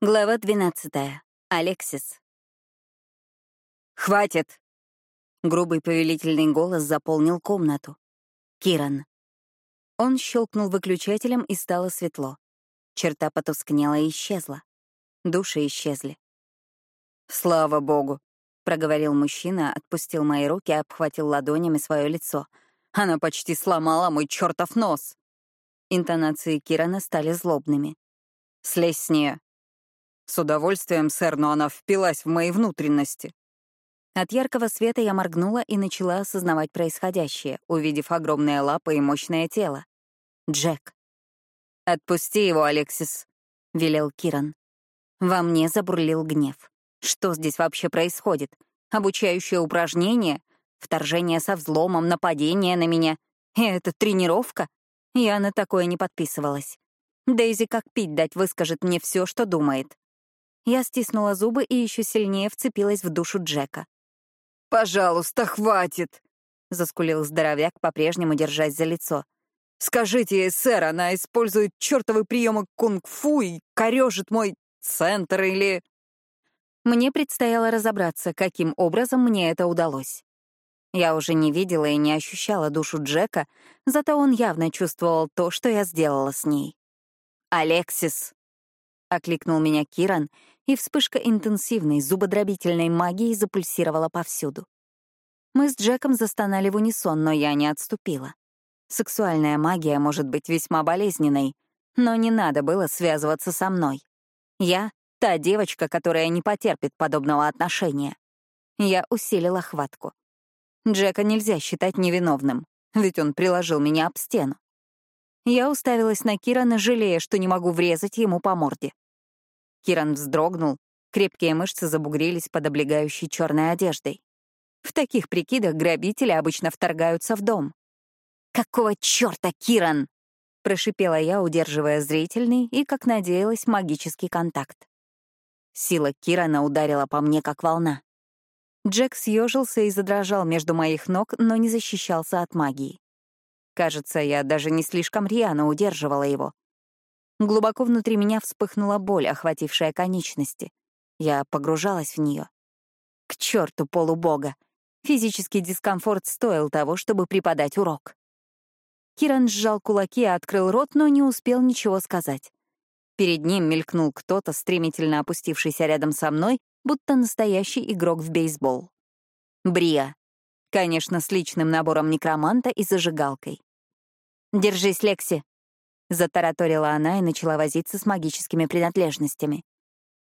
Глава 12. Алексис. «Хватит!» Грубый повелительный голос заполнил комнату. Киран. Он щелкнул выключателем, и стало светло. Черта потускнела и исчезла. Души исчезли. «Слава богу!» — проговорил мужчина, отпустил мои руки и обхватил ладонями свое лицо. «Она почти сломала мой чертов нос!» Интонации Кирана стали злобными. «Слезь с нее!» С удовольствием, сэр, но она впилась в мои внутренности. От яркого света я моргнула и начала осознавать происходящее, увидев огромные лапы и мощное тело. Джек. «Отпусти его, Алексис», — велел Киран. Во мне забурлил гнев. Что здесь вообще происходит? Обучающее упражнение? Вторжение со взломом, нападение на меня? И это тренировка? Я на такое не подписывалась. Дейзи как пить дать выскажет мне все, что думает. Я стиснула зубы и еще сильнее вцепилась в душу Джека. «Пожалуйста, хватит!» — заскулил здоровяк, по-прежнему держась за лицо. «Скажите ей, сэр, она использует чертовы приемы кунг-фу и корежит мой центр или...» Мне предстояло разобраться, каким образом мне это удалось. Я уже не видела и не ощущала душу Джека, зато он явно чувствовал то, что я сделала с ней. «Алексис!» — окликнул меня Киран, и вспышка интенсивной, зубодробительной магии запульсировала повсюду. Мы с Джеком застонали в унисон, но я не отступила. Сексуальная магия может быть весьма болезненной, но не надо было связываться со мной. Я — та девочка, которая не потерпит подобного отношения. Я усилила хватку. Джека нельзя считать невиновным, ведь он приложил меня об стену. Я уставилась на Кирана, жалея, что не могу врезать ему по морде. Киран вздрогнул, крепкие мышцы забугрились под облегающей черной одеждой. В таких прикидах грабители обычно вторгаются в дом. «Какого черта, Киран?» — прошипела я, удерживая зрительный и, как надеялась, магический контакт. Сила Кирана ударила по мне, как волна. Джек съежился и задрожал между моих ног, но не защищался от магии. Кажется, я даже не слишком рьяно удерживала его. Глубоко внутри меня вспыхнула боль, охватившая конечности. Я погружалась в нее. К черту полубога! Физический дискомфорт стоил того, чтобы преподать урок. Киран сжал кулаки и открыл рот, но не успел ничего сказать. Перед ним мелькнул кто-то, стремительно опустившийся рядом со мной, будто настоящий игрок в бейсбол. Брия. Конечно, с личным набором некроманта и зажигалкой. «Держись, Лекси», Затараторила она и начала возиться с магическими принадлежностями.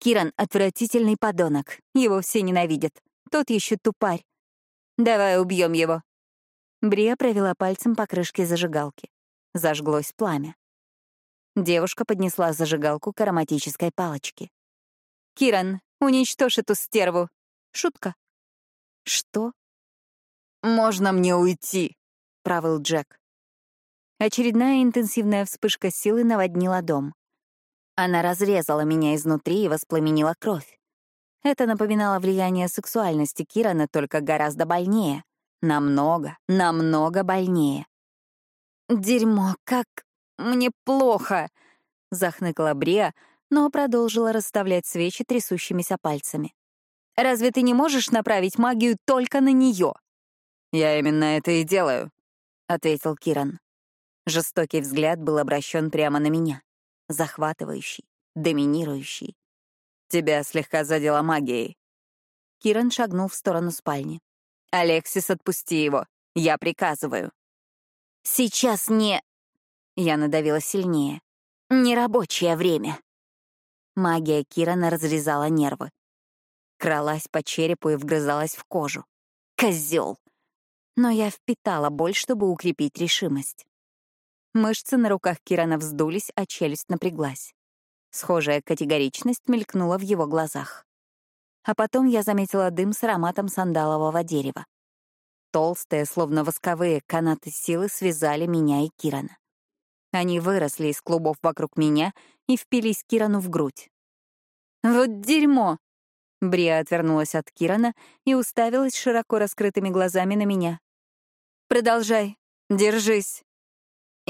Киран — отвратительный подонок. Его все ненавидят. Тот еще тупарь. Давай убьем его. Брия провела пальцем по крышке зажигалки. Зажглось пламя. Девушка поднесла зажигалку к ароматической палочке. «Киран, уничтожь эту стерву!» Шутка. «Что?» «Можно мне уйти?» — правил Джек. Очередная интенсивная вспышка силы наводнила дом. Она разрезала меня изнутри и воспламенила кровь. Это напоминало влияние сексуальности Кирана, только гораздо больнее. Намного, намного больнее. «Дерьмо, как мне плохо!» — захныкала Бриа, но продолжила расставлять свечи трясущимися пальцами. «Разве ты не можешь направить магию только на нее?» «Я именно это и делаю», — ответил Киран. Жестокий взгляд был обращен прямо на меня. Захватывающий, доминирующий. «Тебя слегка задела магией». Киран шагнул в сторону спальни. «Алексис, отпусти его. Я приказываю». «Сейчас не...» Я надавила сильнее. «Нерабочее время». Магия Кирана разрезала нервы. Кралась по черепу и вгрызалась в кожу. Козел! Но я впитала боль, чтобы укрепить решимость. Мышцы на руках Кирана вздулись, а челюсть напряглась. Схожая категоричность мелькнула в его глазах. А потом я заметила дым с ароматом сандалового дерева. Толстые, словно восковые, канаты силы связали меня и Кирана. Они выросли из клубов вокруг меня и впились Кирану в грудь. «Вот дерьмо!» Брия отвернулась от Кирана и уставилась широко раскрытыми глазами на меня. «Продолжай. Держись.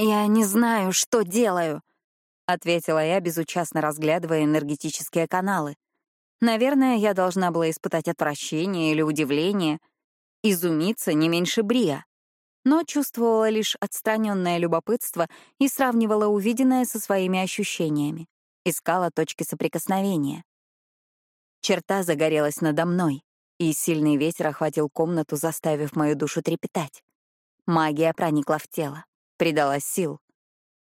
«Я не знаю, что делаю». ответила я, безучастно разглядывая энергетические каналы. Наверное, я должна была испытать отвращение или удивление, изумиться не меньше Брия. Но чувствовала лишь отстраненное любопытство и сравнивала увиденное со своими ощущениями. Искала точки соприкосновения. Черта загорелась надо мной, и сильный ветер охватил комнату, заставив мою душу трепетать. Магия проникла в тело, придала сил.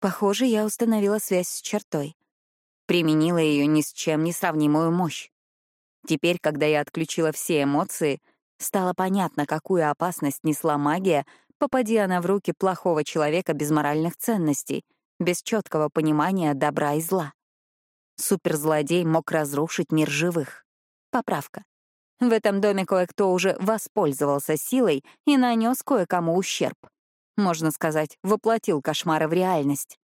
Похоже, я установила связь с чертой. Применила ее ни с чем не сравнимую мощь. Теперь, когда я отключила все эмоции, стало понятно, какую опасность несла магия, попади она в руки плохого человека без моральных ценностей, без четкого понимания добра и зла. Суперзлодей мог разрушить мир живых. Поправка. В этом доме кое-кто уже воспользовался силой и нанес кое-кому ущерб. Можно сказать, воплотил кошмары в реальность.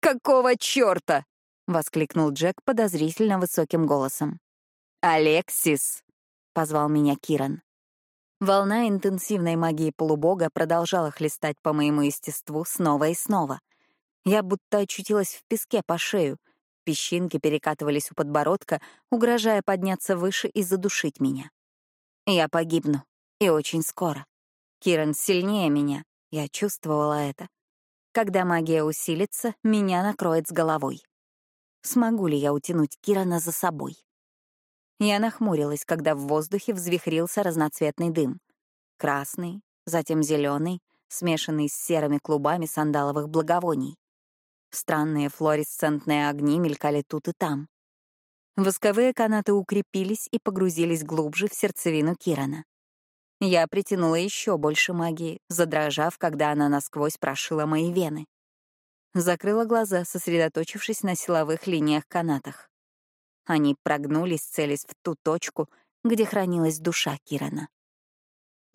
«Какого чёрта?» — воскликнул Джек подозрительно высоким голосом. «Алексис!» — позвал меня Киран. Волна интенсивной магии полубога продолжала хлестать по моему естеству снова и снова. Я будто очутилась в песке по шею, Песчинки перекатывались у подбородка, угрожая подняться выше и задушить меня. Я погибну. И очень скоро. Киран сильнее меня. Я чувствовала это. Когда магия усилится, меня накроет с головой. Смогу ли я утянуть Кирана за собой? Я нахмурилась, когда в воздухе взвихрился разноцветный дым. Красный, затем зеленый, смешанный с серыми клубами сандаловых благовоний. Странные флуоресцентные огни мелькали тут и там. Восковые канаты укрепились и погрузились глубже в сердцевину Кирана. Я притянула еще больше магии, задрожав, когда она насквозь прошила мои вены. Закрыла глаза, сосредоточившись на силовых линиях-канатах. Они прогнулись, целясь в ту точку, где хранилась душа Кирана.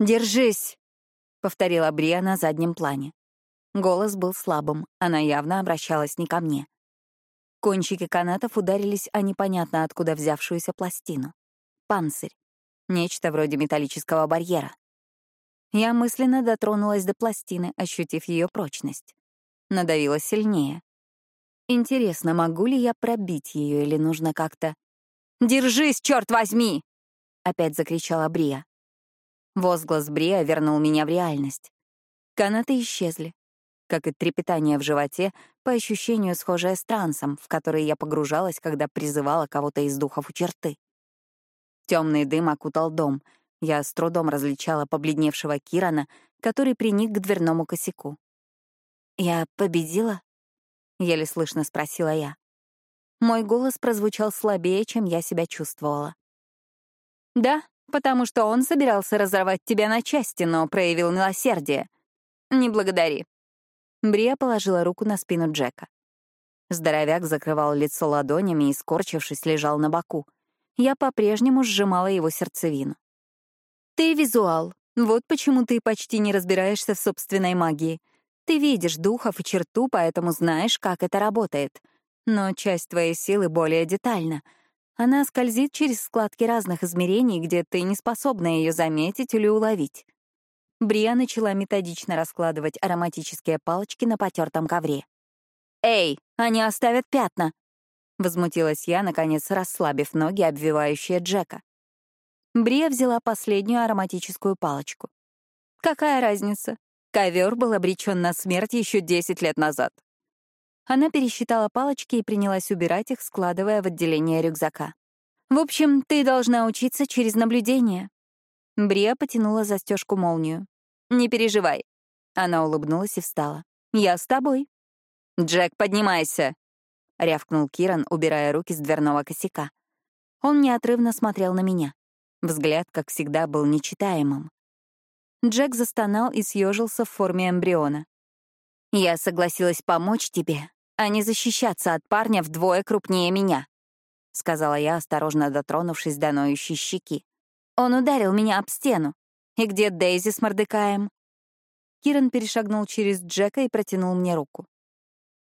«Держись!» — повторила Брия на заднем плане. Голос был слабым, она явно обращалась не ко мне. Кончики канатов ударились о непонятно откуда взявшуюся пластину. Панцирь. Нечто вроде металлического барьера. Я мысленно дотронулась до пластины, ощутив ее прочность. Надавила сильнее. Интересно, могу ли я пробить ее или нужно как-то... «Держись, черт возьми!» — опять закричала Брия. Возглас Брия вернул меня в реальность. Канаты исчезли, как и трепетание в животе, по ощущению схожее с трансом, в который я погружалась, когда призывала кого-то из духов у черты. Темный дым окутал дом. Я с трудом различала побледневшего Кирана, который приник к дверному косяку. «Я победила?» — еле слышно спросила я. Мой голос прозвучал слабее, чем я себя чувствовала. «Да, потому что он собирался разорвать тебя на части, но проявил милосердие. Не благодари. Брия положила руку на спину Джека. Здоровяк закрывал лицо ладонями и, скорчившись, лежал на боку. Я по-прежнему сжимала его сердцевину. «Ты визуал. Вот почему ты почти не разбираешься в собственной магии. Ты видишь духов и черту, поэтому знаешь, как это работает. Но часть твоей силы более детальна. Она скользит через складки разных измерений, где ты не способна ее заметить или уловить. Брия начала методично раскладывать ароматические палочки на потертом ковре. «Эй, они оставят пятна!» Возмутилась я, наконец расслабив ноги, обвивающие Джека. Брия взяла последнюю ароматическую палочку. «Какая разница? Ковер был обречен на смерть еще 10 лет назад». Она пересчитала палочки и принялась убирать их, складывая в отделение рюкзака. «В общем, ты должна учиться через наблюдение. Брия потянула застежку молнию. «Не переживай». Она улыбнулась и встала. «Я с тобой». «Джек, поднимайся!» — рявкнул Киран, убирая руки с дверного косяка. Он неотрывно смотрел на меня. Взгляд, как всегда, был нечитаемым. Джек застонал и съежился в форме эмбриона. «Я согласилась помочь тебе, а не защищаться от парня вдвое крупнее меня», — сказала я, осторожно дотронувшись до ноющей щеки. Он ударил меня об стену. И где Дейзи с Мордекаем? Киран перешагнул через Джека и протянул мне руку.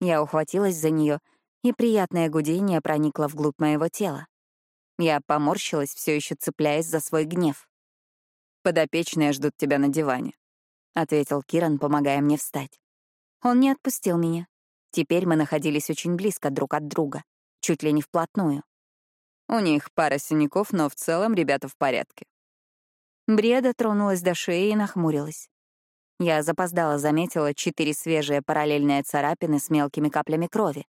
Я ухватилась за нее, и приятное гудение проникло вглубь моего тела. Я поморщилась, все еще цепляясь за свой гнев. «Подопечные ждут тебя на диване», — ответил Киран, помогая мне встать. Он не отпустил меня. Теперь мы находились очень близко друг от друга, чуть ли не вплотную. У них пара синяков, но в целом ребята в порядке. Бреда тронулась до шеи и нахмурилась. Я запоздала заметила четыре свежие параллельные царапины с мелкими каплями крови.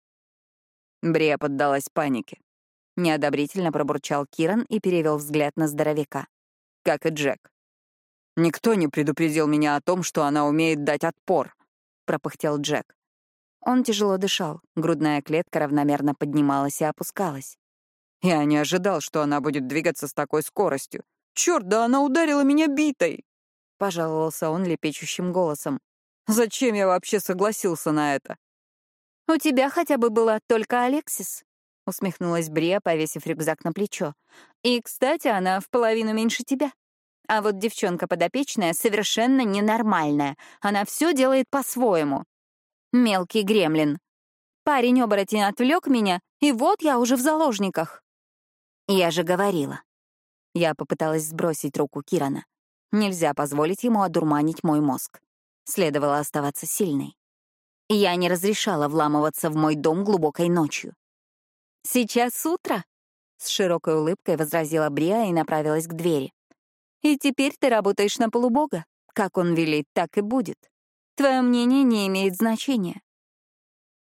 Брия поддалась панике. Неодобрительно пробурчал Киран и перевел взгляд на здоровяка. Как и Джек. «Никто не предупредил меня о том, что она умеет дать отпор», — пропыхтел Джек. Он тяжело дышал, грудная клетка равномерно поднималась и опускалась. «Я не ожидал, что она будет двигаться с такой скоростью. Черт, да она ударила меня битой!» — пожаловался он лепечущим голосом. «Зачем я вообще согласился на это?» «У тебя хотя бы была только Алексис», — усмехнулась Брия, повесив рюкзак на плечо. «И, кстати, она в половину меньше тебя. А вот девчонка подопечная совершенно ненормальная. Она все делает по-своему. Мелкий гремлин. Парень-оборотень отвлек меня, и вот я уже в заложниках». Я же говорила. Я попыталась сбросить руку Кирана. Нельзя позволить ему одурманить мой мозг. Следовало оставаться сильной. Я не разрешала вламываться в мой дом глубокой ночью. «Сейчас утро», — с широкой улыбкой возразила Бриа и направилась к двери. «И теперь ты работаешь на полубога. Как он велит, так и будет. Твое мнение не имеет значения».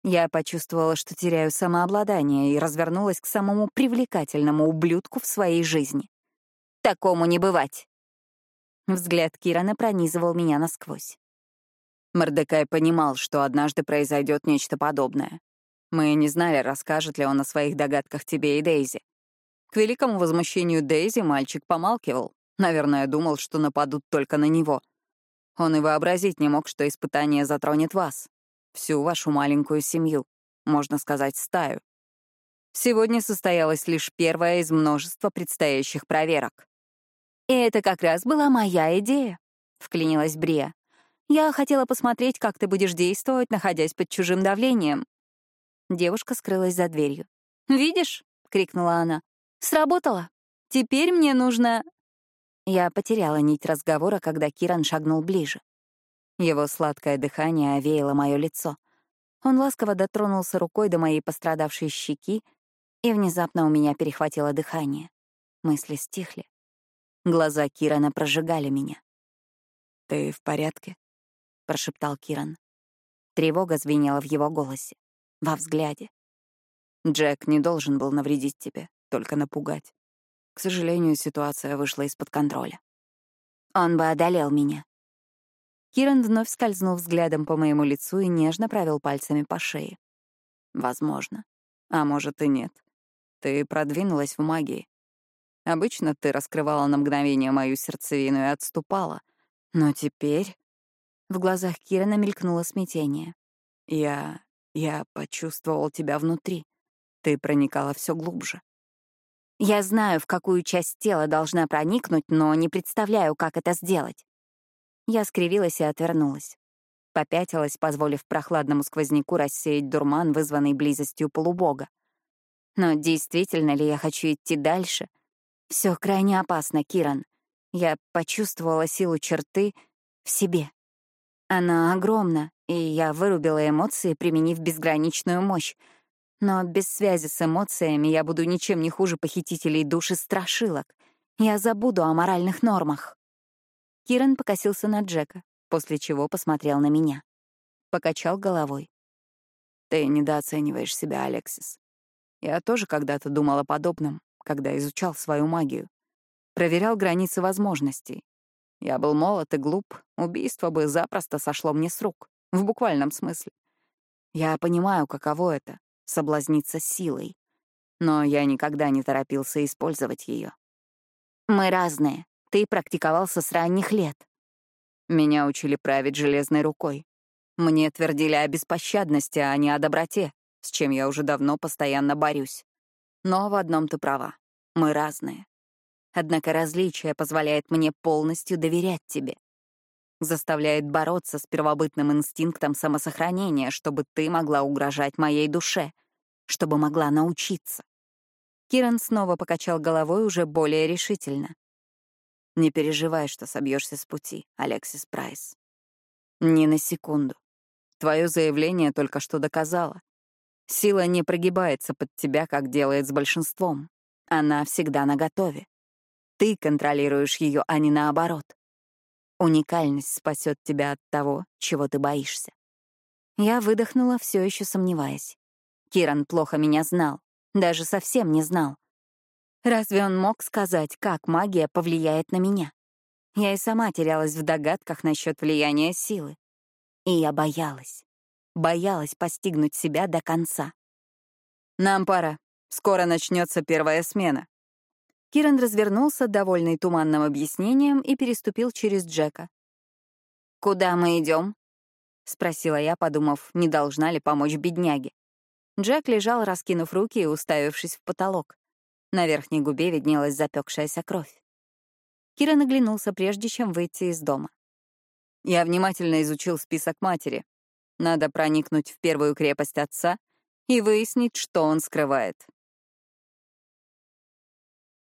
Я почувствовала, что теряю самообладание, и развернулась к самому привлекательному ублюдку в своей жизни. Такому не бывать. Взгляд Кирана пронизывал меня насквозь. Мордекай понимал, что однажды произойдет нечто подобное. Мы не знали, расскажет ли он о своих догадках тебе и Дейзи. К великому возмущению Дейзи мальчик помалкивал. Наверное, думал, что нападут только на него. Он и вообразить не мог, что испытание затронет вас. Всю вашу маленькую семью. Можно сказать, стаю. Сегодня состоялась лишь первая из множества предстоящих проверок. «И это как раз была моя идея», — вклинилась Брия. «Я хотела посмотреть, как ты будешь действовать, находясь под чужим давлением. Девушка скрылась за дверью. «Видишь?» — крикнула она. «Сработало! Теперь мне нужно...» Я потеряла нить разговора, когда Киран шагнул ближе. Его сладкое дыхание овеяло мое лицо. Он ласково дотронулся рукой до моей пострадавшей щеки, и внезапно у меня перехватило дыхание. Мысли стихли. Глаза Кирана прожигали меня. «Ты в порядке?» — прошептал Киран. Тревога звенела в его голосе во взгляде. Джек не должен был навредить тебе, только напугать. К сожалению, ситуация вышла из-под контроля. Он бы одолел меня. Киран вновь скользнул взглядом по моему лицу и нежно провел пальцами по шее. Возможно. А может и нет. Ты продвинулась в магии. Обычно ты раскрывала на мгновение мою сердцевину и отступала. Но теперь... В глазах Кирана мелькнуло смятение. Я я почувствовал тебя внутри. Ты проникала все глубже. Я знаю, в какую часть тела должна проникнуть, но не представляю, как это сделать. Я скривилась и отвернулась. Попятилась, позволив прохладному сквозняку рассеять дурман, вызванный близостью полубога. Но действительно ли я хочу идти дальше? Все крайне опасно, Киран. Я почувствовала силу черты в себе. Она огромна, и я вырубила эмоции, применив безграничную мощь. Но без связи с эмоциями я буду ничем не хуже похитителей души страшилок. Я забуду о моральных нормах. Киран покосился на Джека, после чего посмотрел на меня. Покачал головой. «Ты недооцениваешь себя, Алексис. Я тоже когда-то думал о подобном, когда изучал свою магию. Проверял границы возможностей, я был молод и глуп, убийство бы запросто сошло мне с рук, в буквальном смысле. Я понимаю, каково это — соблазниться силой, но я никогда не торопился использовать ее. Мы разные. Ты практиковался с ранних лет. Меня учили править железной рукой. Мне твердили о беспощадности, а не о доброте, с чем я уже давно постоянно борюсь. Но в одном ты права. Мы разные. Однако различие позволяет мне полностью доверять тебе. Заставляет бороться с первобытным инстинктом самосохранения, чтобы ты могла угрожать моей душе, чтобы могла научиться. Киран снова покачал головой уже более решительно. Не переживай, что собьешься с пути, Алексис Прайс. Ни на секунду. Твое заявление только что доказало. Сила не прогибается под тебя, как делает с большинством. Она всегда наготове. Ты контролируешь ее, а не наоборот. Уникальность спасет тебя от того, чего ты боишься. Я выдохнула, все еще сомневаясь. Киран плохо меня знал, даже совсем не знал. Разве он мог сказать, как магия повлияет на меня? Я и сама терялась в догадках насчет влияния силы. И я боялась. Боялась постигнуть себя до конца. «Нам пора. Скоро начнется первая смена». Киран развернулся, довольный туманным объяснением, и переступил через Джека. «Куда мы идем? спросила я, подумав, не должна ли помочь бедняге. Джек лежал, раскинув руки и уставившись в потолок. На верхней губе виднелась запекшаяся кровь. Кира наглянулся, прежде чем выйти из дома. Я внимательно изучил список матери. Надо проникнуть в первую крепость отца и выяснить, что он скрывает.